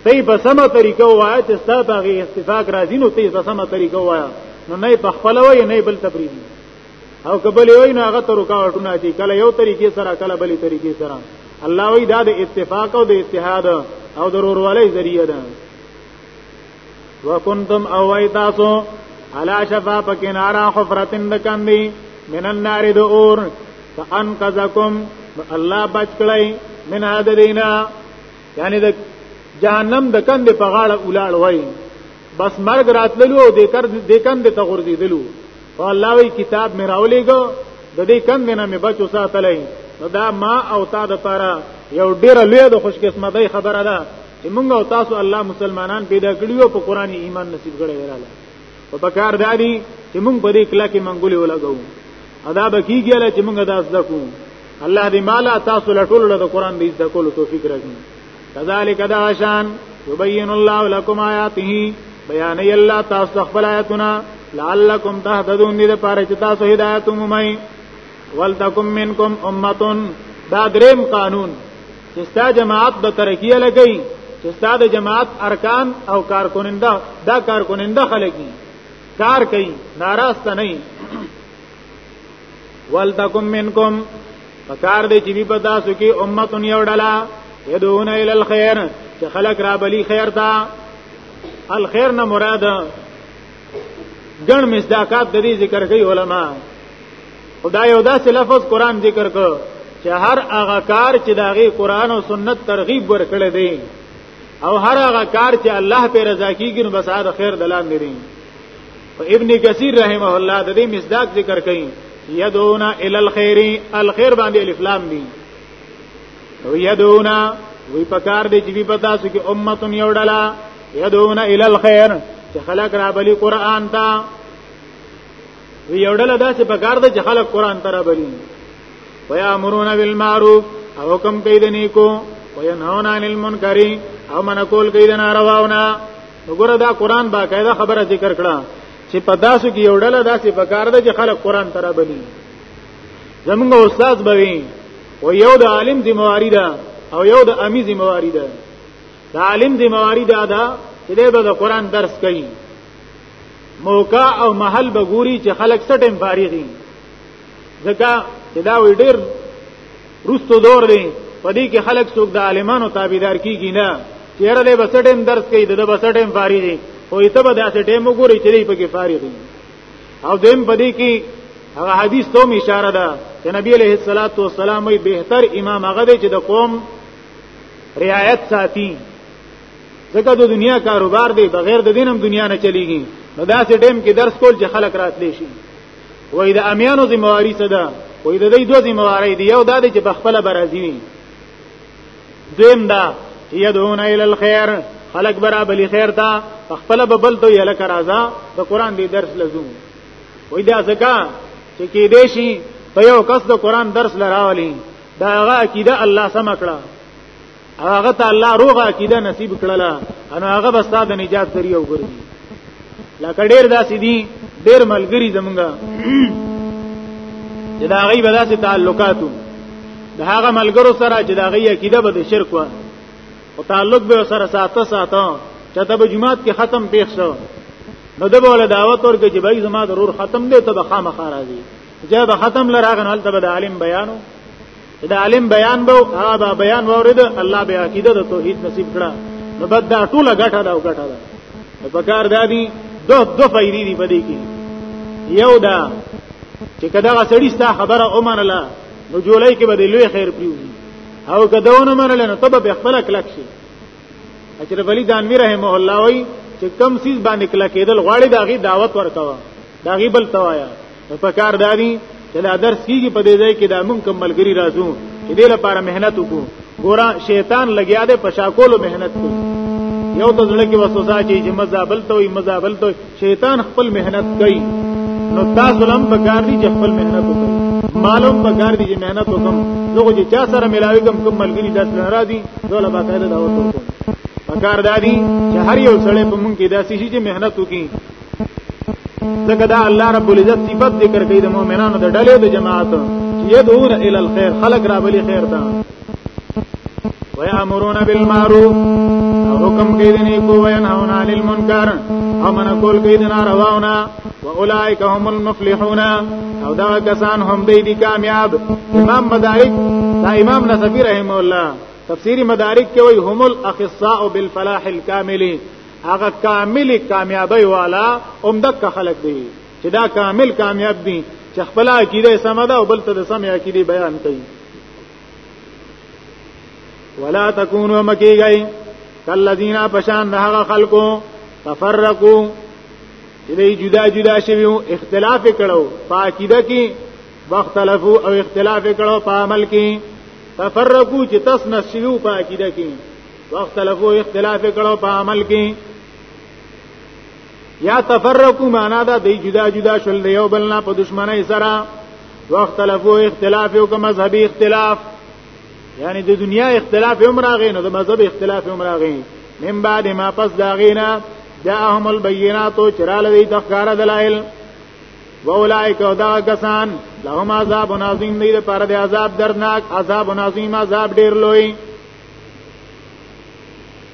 [SPEAKER 1] ته په سمه طریقه وایې چې ستا په هغه استفاق راځي نو ته په سمه طریقه وایې نو نه په خپل وایې نه بل تبرید او کبل وایې نه هغه ته رکاوټونه دي کله یو طریقې سره کله بلې طریقې سره الله وی دا د اتفاق او د اتحاد او ضرورولې ذریعہ ده وکنتم او وای تاسو علا شفا پکنارا حفرتن دکندی من النار د اور فانقذکم الله بچ کړی من هذا دینا یعنی د جهنم د کندې په غاړه ولاړ وای بس مرګ راتللو او د کر د کندې ته غورځیدلو او الله وی کتاب مې راولېګو د دې کندې نه مې بچو ساتلای نو دا ما او تا د پاره یو ډیر لوی د خوش قسمتۍ خبره ده چې موږ او تاسو الله مسلمانان پیدا کړیو په قران ایمان نصیب کړی وراله او په کار دادی چې موږ په دې کلا کې منګولې ولګو ادا به کیږي چې موږ داس دکو الله دې مالا تاسو لټول له قران دې د کولو توفیق راکړي کذالک دا شان یبین الله لكم آیاته بیان الله تاسو خپل آیاتنا لعلکم تهتدون دې لپاره چې تاسو هدایت مومئ ولتکم منکم امه دا دریم قانون چې ستا جماعت به ترقیه لګی چې ستا د جماعت ارکان او کارکننده دا کارکننده خلګي کار کوي ناراست نه ولتکم منکم پکار دی چې په تاسو کې امه یو ډله يدعون الى الخير چې خلق را بلی خیر تا الخير نه مراد ګڼ مصداقات د دې ذکر کوي علما خدای یو داسې لفظ قران ذکر کو چې هر هغه کار چې داغه قران او سنت ترغیب ورکړي دي او هر هغه کار چې الله په رضا کیږي نو بس هغه خیر دلان لري ابن کثیر رحمه الله د دې مصداق ذکر کړي یدونا ال الخير الخير باندې الف لام دي یدونا وی پکار دی چې په تاسو کې امه یو ډلا یدونا ال الخير چې خلق را بلی قران ته وی یو ډلا داسې پکار دی چې خلق قران ته را بلی ويامرون بالمعروف او حکم کوي د نیکو وینهون عن المنکر او من کول کوي د نارواونه وګوره دا قران باقاعده خبره ذکر کړه چې په داسو کې یو ډله داسې پکار ده چې خلک قران ترا بني زمونږ استاد بوي او یو د عالم ذمہواری ده او یو د امی ذمہواری ده د عالم ذمہواری ده دا چې به د قران درس کوي موقع او محل بګوري چې خلک سټم فارغي ځکه چې دا وی ډیر رستو دور دی په دې کې خلک څوک د عالمانو تابعدار کیږي نه چیرې د بسټیم درس کوي د بسټیم فارغ دي او ایته به داسې ټیم وګوري چې دې پکې فارغ دي او دیم په دې کې هغه حدیث ته اشاره ده چې نبی علیه الصلاۃ والسلام وی بهتر امام هغه دی چې د قوم رعایت ساتي ځکه د دنیا کاروبار دی بغیر د دینم دنیا نه چلیږي نو داسې ټیم کې درس کول چې خلک راتلی شي وای د امیانو ذمہواری څه ده وای د دې دوه ذمہواری دی یو دا دی چې بخپله برازي وي دویم دا یدعون الی الخير خلق برا بلی خیر تا خپل ببل تو یله کرازا د قران دی درس لزوم وای دا زکا چې کې دې شي په یو کس د قران درس لراولي دا هغه عقیده الله سم کړه هغه ته الله روغه عقیده نصیب کړله انا هغه بس د نجات ذریعہ وګرځي لکه ډیر داسې دي ډیر ملګری زمونږه چې دا غي بداسې تعلقاتو د هغه ملګرو سره چې دا غي عقیده به د شرک و او تعلق به سره ساته ساته چته به جمعات کې ختم پیښ شو نو د بوله دعوت ورکړي چې بای زما ضرور ختم دی ته به خامخا راځي جه به ختم لراغنه هلته به د عالم بیانو دا عالم بیان بو هغه با بیان وورید الله به عقیده د توحید نصیب کړه نو بد دا ټوله غټه دا غټه دا په کار دادی دو دو فائدې دی پدې کې یو دا چې کدا سړی ستا خبره اومنله نو جولای کې به لوی خیر پریوږي او کداونه منل نو تب به خپل کلک شي اجر ولی دانوی رحمه الله وی چې کم سیز باندې کلا کېدل غواړي دا غي دعوت ورکوا دا غي بل توایا په کار دادی چې دا درس کیږي په دې ځای کې دا مونږ کملګری راځو چې دې لپاره مهنت وکړو ګورا شیطان لګیا دی په شاکولو مهنت کوي یو ته ځل کې وسوسه چې مزابل ته وي مزابل ته شیطان خپل مهنت کوي نو تاسو لم بګار دي چې خپل مهنت وکړي معلوم بګار دي چې مهنت وکم نو چې چا سره ملاوي کوم کوم ملګری داس نه را دي دوله باقاعده دا وته پکار دادی چې هر یو سړی په مونږ کې داسې شي چې مهنت وکړي ځکه دا الله رب العزت صفت ذکر کوي د مؤمنانو د ډلې د جماعت یدعون الی الخير خلق را بلی خیر ته ويأمرون بالمعروف حکم کوي د نیکو وینهون عن المنکر او من کول کوي د نارواونه واولائک هم المفلحون او دا کسان هم دی دي کامیاب امام مدارک دا امام نصفی رحم الله تفسیری مدارک کې وای هم الاخصاء بالفلاح الكامل هغه کامل کامیابی والا اومدک خلق دی چې دا کامل کامیاب دي چې خپل عقیده سمه ده او بل ته د سمې عقیده بیان کوي ولا تکونو مکی گئی کالذین پشان دهغه خلقو تفرقو چې دی جدا جدا شوی اختلاف کړو پاکیده کې واختلفو او اختلاف کړو په عمل کې تفرقو چې تاسو نشیو پاکیده کې واختلفو اختلاف کړو په عمل کې یا تفرقو معنا دا دی جدا جدا شول دی یو بلنا په دشمنی سره واختلفو اختلاف یو که مذهبي اختلاف یعنی د دنیا اختلاف هم راغی نو د مذهب اختلاف هم راغی من بعد ما پس داغینا جاءهم البينات چرال دی تخکار دلائل و اولائک او دا کسان لهم عذاب عظیم دی پر دی عذاب درناک عذاب عظیم عذاب ډیر لوی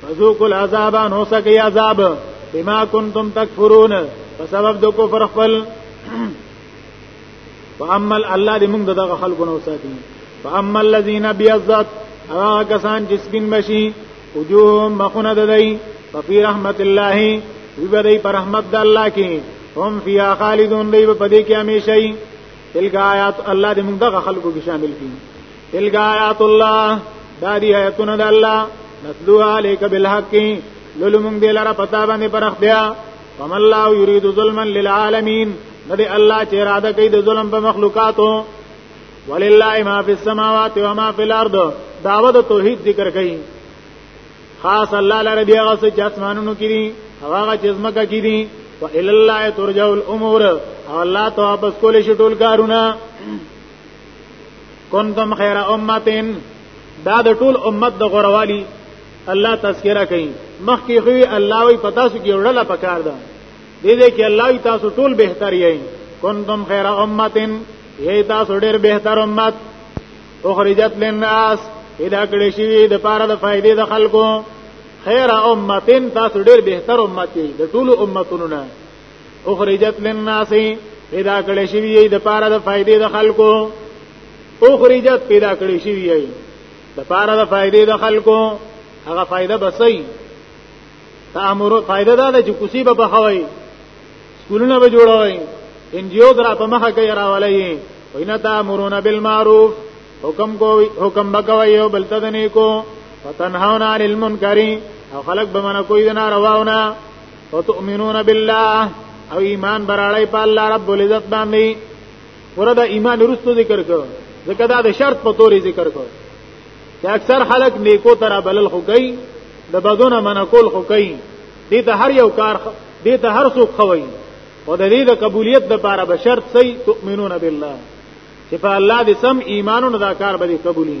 [SPEAKER 1] فذوقوا العذاب نو سکی عذاب بما کنتم تکفرون په سبب د کفر خپل فاما الله دې موږ دغه خلکو نو ساتي فاما الذين بيضت هغه کسان چې سپین بشي وجوه مخونه ددای ففي رحمت الله وبدای پر رحمت د الله کې هم فیا خالدون دی په دې کې همیشه تلک آیات الله دې موږ دغه خلکو کې شامل کړي تلګ آیات الله دا دی آیتونه د الله نتلو علیک بالحق لولو مونږ دی لره پتا باندې پرخ بیا فم الله یرید ظلما للعالمین ندی الله چې اراده کوي د ظلم په مخلوقاتو ولله ما فی السماوات و ما فی الارض دعوت توحید ذکر کوي خاص الله لره بیا غس چې اسمانونو کې دي هغه چې زمکه کې دي و الی الله ترجع الامور او الله ته واپس کول شي ټول کارونه کنتم خیر امتن دا د ټول امت د غوروالی الله تذکرہ کوي مخکې خو الله وی پتا سو کې وړله پکار ده دې دې کې الله وی تاسو ټول بهتر یې کنتم خیر امتن یې تاسو ډېر بهتر امت اخرجت للناس ادا کړی شي د پاره د فائدې د خلکو خیر امتن تاسو ډېر بهتر امت یې د ټول امتونو نه اخرجت للناس پیدا کړی شوی دی د پاره د فائدې د خلکو اخرجت پیدا کړی شوی دی د پاره د فائدې د خلکو هغه فائدہ بسې تامر فائدہ دا ده چې کوسی به بخوي سکولونه به جوړوي انجیو درا په مخه کې راولای وینا تامرون بالمعروف حکم کوي حکم بکوي او بل تدنی کو وتنهون عن المنکر او خلق بمنه کوي نه رواونه وتؤمنون بالله او ایمان براړی په الله رب العزت باندې وردا ایمان رستو ذکر کو ځکه دا د شرط په توري ذکر کو چې اکثر خلک نیکو تر بلل خو کوي د بدون منکول خو کوي دې ته هر یو کار دې ته هر څوک خوي او د دې د قبولیت د لپاره به شرط سي تؤمنون بالله چې په الله دې سم ایمانونو دا کار به قبولي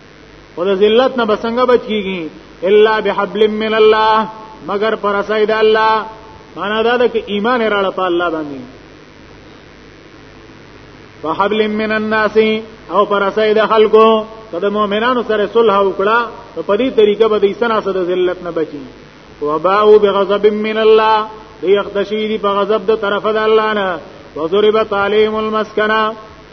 [SPEAKER 1] او د ذلت نه بسنګ بچ کیږي الا بحبل من الله مگر پر سید الله معنا دا ده چې ایمان راړه په الله باندې وحبل من الناس او پر سید خلقو کله مؤمنانو سره صلح وکړه په دې طریقه به د ایسنا سره ذلت نه بچي وباو بغضب من الله دی اخدشی دی په غضب د طرف د الله نه وضربت عليهم المسكنه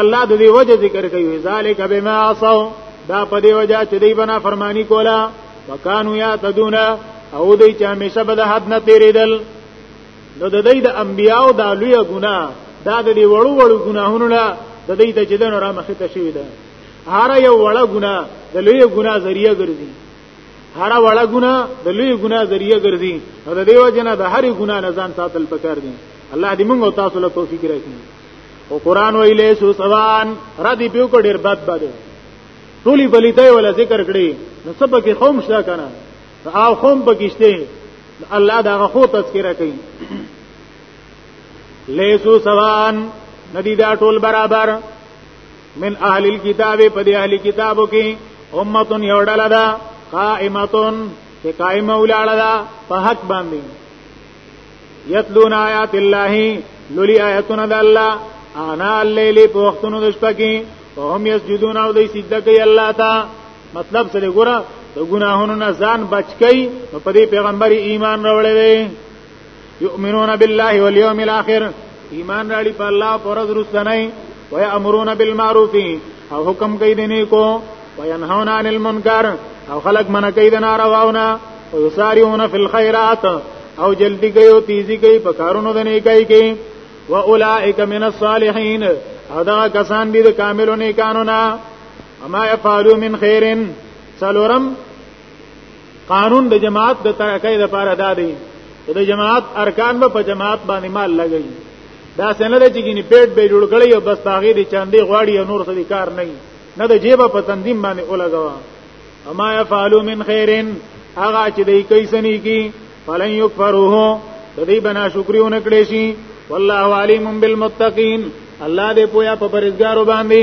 [SPEAKER 1] الله د دې وجه ذکر کوي ذالک بما عصوا دا په دې وجه چې دوی بنا فرمانی کولا وکانو یا تدون او دوی چې همیشه به د حد نه تیریدل نو د دوی د انبیاو د لوی ګناه دا د دې وړو وړو ګناهونو لا د دوی ته چې دنه را مخه ته شوی ده هر یو وړه ګناه د لوی ګناه ذریعہ ګرځي هر وړه ګناه د لوی ګناه ذریعہ ګرځي او د دیو جنا د هر ګناه نه ځان ساتل پکار دي الله دې موږ او تاسو له توفیق راکړي او قران ویلې سو سوان را دي پیو کو ډیر بد بده ټولي بلیدای ولا ذکر کړي نو سبا کې قوم شته کنه او قوم پکشته الله دا غو تذکرہ کوي لیسو سوان ندی دا ټول برابر من اهل الكتاب په دې اهل کتابو کې امه یو ډله ده قائمه چې قائمه ولاړه ده په حق باندې یتلون آیات الله لولی آیاتنا د الله انا الليل په وختونو د شپه کې هم یسجدون او د سجده کوي الله تا مطلب سره ګوره د ګناهونو نه ځان بچ کئ په دې پیغمبر ایمان راوړی دی یؤمنون بالله والیوم الاخر ایمان راړي په الله پرز رسنۍ ويأمرون بالمعروف او حکم کوي د نیکو وینهون عن المنکر او خلق منع کوي د نارواونه او یسارعون فی الخيرات او جلدی کوي او تیزی کوي په کارونو د نیکای کې و اولائک من الصالحین ادا کسان دي د کاملو نیکانو نه اما یفعلوا من خیرن سلورم قانون د جماعت د ترقۍ لپاره دا دی چې د جماعت ارکان به په جماعت باندې مال لګي دا څنګه دی چې ګینه پیټ به جوړ کړي او بس هغه دي چاندې غواړي او نور څه کار نه نه د جیبه په تنظیم باندې ولګوا اما يفعلوا من خير هغه چې دای کوي سني کی فلن يكفروه د دې بنا شکرونه کړې شي والله علیم بالمتقین الله دې پویا په پرېزګارو باندې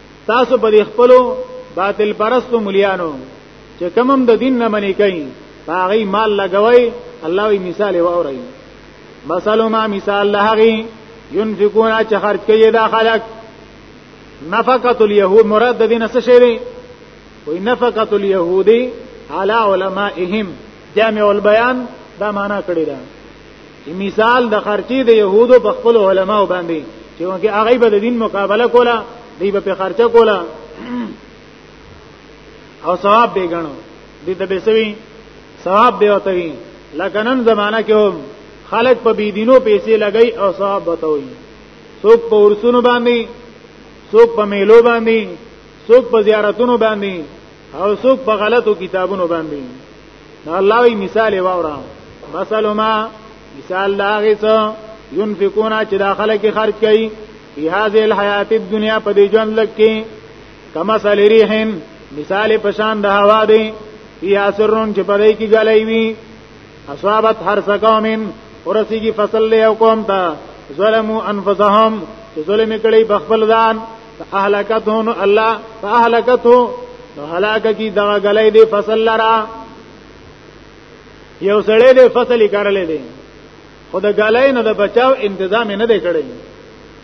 [SPEAKER 1] تاسو پر خپلو باطل پرستو مليانو چې کومم د دین نه منی کوي هغه مال لګوي الله وی مثال ووري مثالو ما مثال لهغي ينفقون چې خرج کوي دا خلک نفقه اليهود مراد د دین څه شی دی وی نفقه اليهودي على علمائهم جامع البيان دا معنا کړی دا مثال د خرچي د يهودو په خپل علماو باندې چې هغه هغه به د دین مقابله کوله دی به خرچه کوله او ثواب به غنو دې ته به سوي ثواب به وته وي لکه نن زمانہ کې هم خلک په بی دینو پیسې لګي او ثواب بتوي څوک په ورسونو باندې څوک په میلو باندې څوک په زیارتونو باندې او څوک په غلطو کتابونو باندې الله وی مثال واورا مثال ما مثال دا غیڅ ينفقون چې داخله کې خرج کوي په هذه الحیات الدنیا په دې ژوند لکه کما سلیریحن مثال پشان د هوا دی یا سرون چې په دې کې غلې وي اصابت هر سقامن ورسیږي فصل له قوم ته ظلموا انفسهم چې ظلم کړي بخبل ځان فاهلکته نو الله فاهلکته نو هلاک کی دا غلې دی فصل لرا یو سړی دی فصل کرلې دی خو د غلې نه د بچاو تنظیم نه دی کړی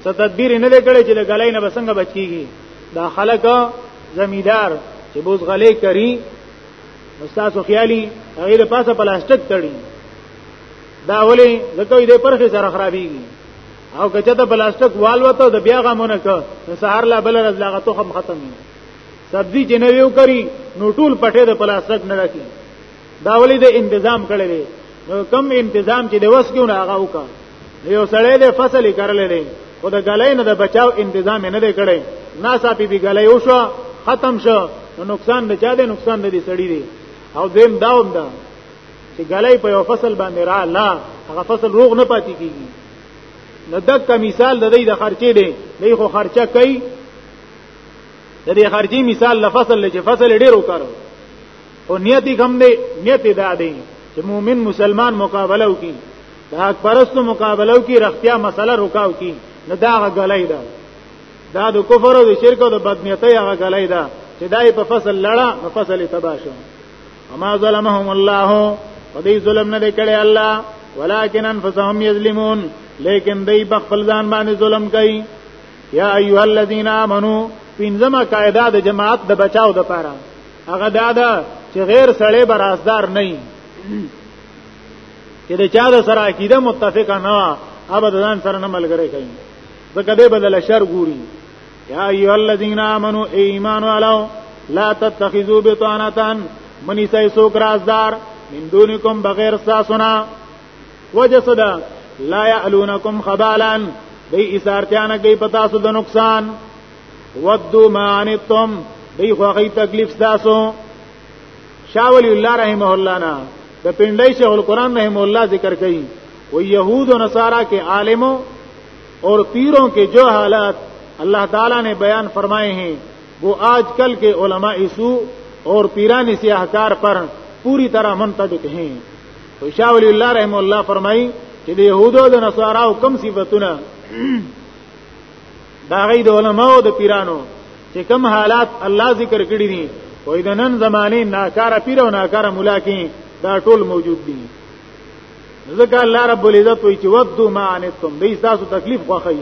[SPEAKER 1] څه تدبیر نه دی کړی چې د غلې نه بسنګ بچیږي دا خلک زمیدار چې بوز غلې کری استاد خیالي هغه د پاسه پلاستیک تړي دا ولې زکوې د پرخه سره خرابېږي او کچه ته بلاستیک والوته د بیا غمونه ک سهار لا بل رز لاغه تخم ختم سبزی جنویو کری نو ټول پټه د پلاستیک نه راکی دا ولې د انتظام کړی دی نو کم انتظام چې د وسګونه هغه وکا یو سړی د فصل کرل دی او د غلې نه د بچاو انتظام نه دی کړی ناسا پی بی غلې وشو ختم شو نو نقصان د چا دی نقصان د دې سړی دی او دیم داوم دا چې غلې په یو فصل باندې را لا هغه فصل روغ نه پاتې کیږي نو دک مثال د دې د خرچې دی دې خو خرچه کوي د دې خرچې مثال لفصل لچ فصل ډیر وکړو او نیت کم دی نیت دا دی چې مؤمن مسلمان مقابله وکي د حق پرستو مقابله وکي رختیا مسله رکاو کی نو دا غلای ده دا د کفر او د شرک او د بدنیتۍ هغه غلای ده چې دای په فصل لړه په فصل تباشو وما ظلمهم الله په دې ظلم نه دی کړی الله ولكن انفسهم يظلمون لیکن دوی په خپل ځان باندې ظلم کوي یا ایها الذین آمنو پنځمه قاعده د جماعت د بچاو د پاره هغه دا ده چې غیر سړی برازدار نه وي چې د چا د سره عقیده متفقه نه وه ابد ځان سره نه ملګری کوي ځکه دې بدل شر ګوري یا ایو الذین آمنو ایمان والو لا تتخذوا بطانتان منی سای سوک رازدار من دونکم بغیر ساسونا وجسدا لا یعلونکم خبالا دی اسارتیانا گئی پتاسو د نقصان ودو ما عنتم دی خوخی تکلیف ساسو شاولی الله رحمه الله نا د پندای شیخ القران رحمه الله ذکر کړي و يهود و نصارا کې عالمو اور تیروں کے جو حالات اللہ تعالی نے بیان فرمائے ہیں وہ آج کل کے علماء سو اور پیرانی سیاہ کار پر پوری طرح منطبق ہیں تو شاہ ولی اللہ رحم اللہ فرمائی کہ دے یہودو دے نصاراو کم صفتنا دا غید علماء دے پیرانو چې کم حالات الله ذکر کړی دي وای د نن زمانه ناکاره پیر او ناکاره ملاکی دا ټول موجود دي ځکه الله رب العزت وی چې ودو ما انتم دې تاسو تکلیف خوخی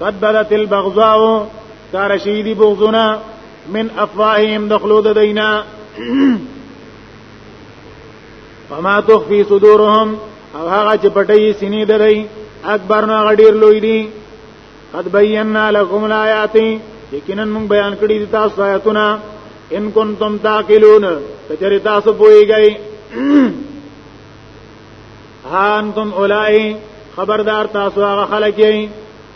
[SPEAKER 1] قد بدت البغضاء کار شیدی بغضنا من افواههم دخلو د دینا فما تخفي صدورهم او هغه چې پټي سینې درې اکبر نو غډیر لوی دي قد بينا لكم الآيات یقینا موږ بیان کړی دي تاسو آیاتونه ان کنتم تعقلون کچری تاسو پوهیږئ هانتم اولای خبردار تاسو هغه خلک یې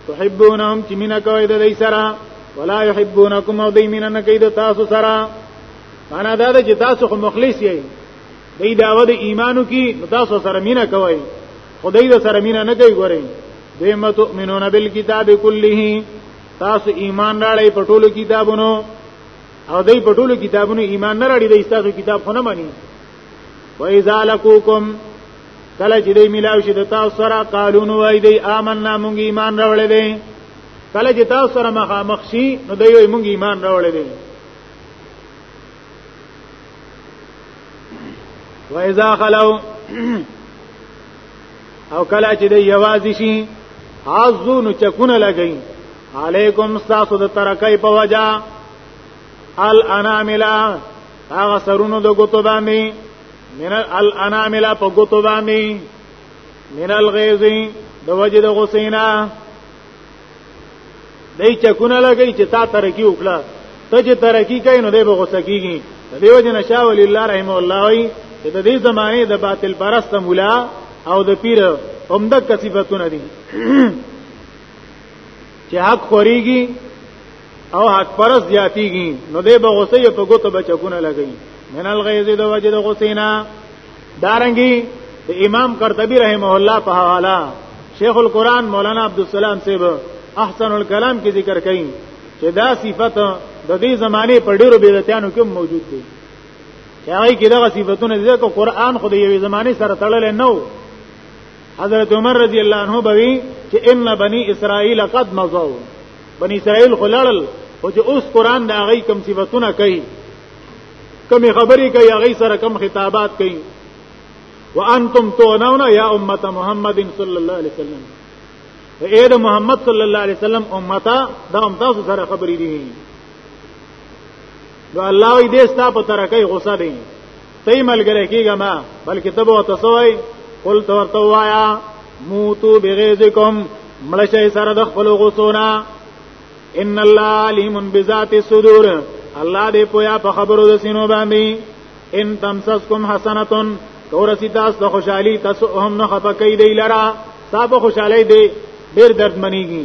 [SPEAKER 1] تحبونهم چې مینا کوي د دې سره ولا يحبونکم او دې مینا نه کوي د تاسو سره معنا دا ده چې تاسو خو مخلص یې دې داوه د ایمانو کې تاسو سره مینا کوي خدای د سره مینا نه کوي ګورئ دیمه تؤمنون بالکتاب کله تاسو ایمان راړی په ټولو کتابونو او دای په ټولو کتابونو ایمان نه راړي د ایستاسو کتاب خو نه مانی و اذا لکوکم کله چې دی ملاو شي د تاسو سره قالون وای دی آمنا مونږ ایمان راوړل دي کله چې تاسو سره مخامخ شي نو دی وای مونږ ایمان راوړل دي و اذا خلو او کله چې دی یوازې شي حاضو نو چکونه لګی علیکم تاسو د ترکای په وجا الاناملا هغه سرونو د ګوتو باندې من الانامل په ګوتو باندې من الغیظ د وجه د غسینا دای چکونه لګی چې تا ترکی وکړه ته چې ترکی کین نو دی به غوسه کیږي دیو جن شاه ولی الله رحم الله وی چې د دې زمانه د باطل پرست مولا او د پیر همدک صفاتونه دي چې حق خوريږي او حق پرس زیاتیږي نو دې به غصه په ګوتو بچکونه لګي من الغیظ د وجد غصینا دارنګي امام قرطبي رحمه الله په حواله شیخ القران مولانا عبد السلام صاحب احسن الكلام کې ذکر کړي چې دا صفت د دې زمانه په ډیرو بدعتانو کې موجود دي هغه کې دغه صفاتونه ځکه قران خو د یوې زمانه سره تړل نه حضرت عمر رضی الله عنه بوي چې ان بني اسرائيل قد مضوا بني اسرائيل خلل او چې اوس قران د هغه کم صفاتونه کوي کم خبرې کوي هغه سره کم خطابات کوي وانتم تونون یا امه محمد صلی الله علیه وسلم اے د محمد صلی الله علیه وسلم امتا دا هم تاسو سره خبرې دي نو الله وی دې ستا په ترکه غوسه دی ته ملګری کیږه ما بلکې ته به تاسو وای قل تو ورته وایا موتو بغیظکم ملشه سره د خپل غوسونا ان الله علیم بذات الصدور الله دې پویا په خبرو د سینو باندې ان تمسسکم حسنتون کورسی تاسو د خوشحالي تاسو هم نه خپکې دی لرا صاحب خوشحالي دی ډیر درد منیږي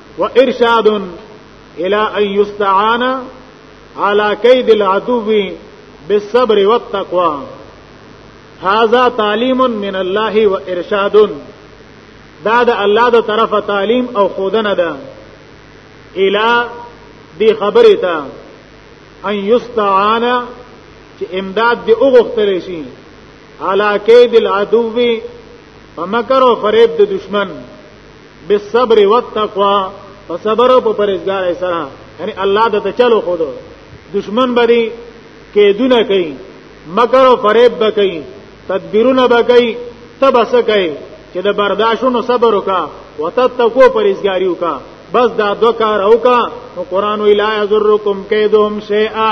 [SPEAKER 1] و ارشاد الى ان يستعان على كيد العدو بالصبر والتقوى هذا تعلیم من الله و ارشاد دا د الله د طرفه تعلیم او خودنه ده الا دی خبره ته ان یستعان چې امداد دی اوغختل شي علا کید العدو په مکر او فریب د دشمن بالصبر والتقوا په صبر او په پرهیزګار سره یعنی الله د تچلو خو دو دشمن باندې کې دونه کوي مکر او فریب به کوي تدبیرونه به کوي تبس کوي چې د برداشونو صبر وکا وتتقوا پرهیزګاری وکا بس دا دو کار او کا نو قران ویلا یذرکم کیدهم شیئا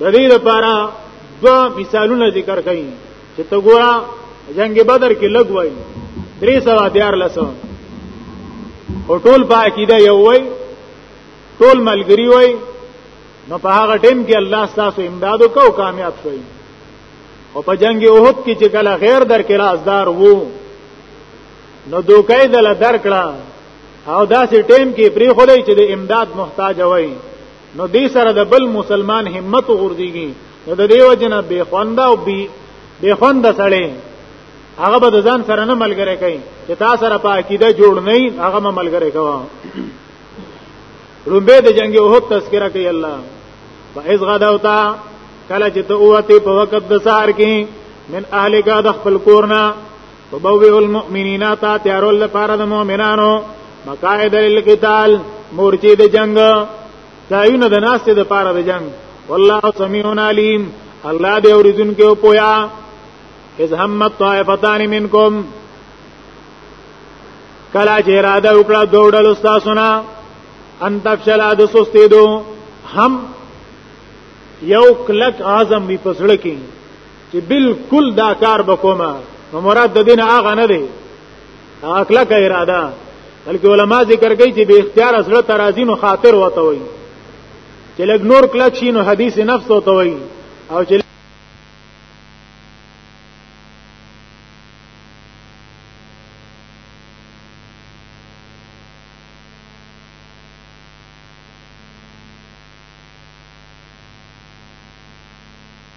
[SPEAKER 1] د دې لپاره دوا مثالونه ذکر کړي چې ته ګورا جنگ بدر کې لګ وای درې سوا دیار لسو او ټول په عقیده یو وای ټول ملګری وای نو په هغه ټیم کې الله ستاسو امداد وکاو کامیاب شوی او په جنگ احد کې چې کله غیر در کې رازدار وو نو دوکې دل درکړه او داسې ټیم کې پری خلې چې د امداد محتاج وای نو دې سره د بل مسلمان همت وغورځيږي نو د دیو جنا بے خوند او بی بے خوند سړی هغه به ځان سره نه ملګری کوي چې تا سره په عقیده جوړ نه وي هغه ما ملګری کوه رومبه د جنگ او تذکرہ کوي الله فاذ غدوتا کله چې ته اوته په وخت د سحر کې من اهلک د خپل کورنا وبوئ المؤمنین تا تیارول لپاره د مؤمنانو مقاعد للقتال مورچې د جنگ دایونه د ناس ته د پاره د جنگ والله سميع عليم الله دې اوریدون کې او پویا اذ همت طائفتان منکم کلا چې اراده وکړه دوړل تاسو نه ان تفشل د سستې دو هم یو کلک اعظم وی پسړ کې چې بالکل دا کار بکوما نو مراد د دین هغه نه دی اکلا کا اراده بلکې علما ذکر کوي چې به اختیار اصله ترازی نو خاطر وته وي چې لګ نور کلک شي نو حدیث نفس وته وي او چې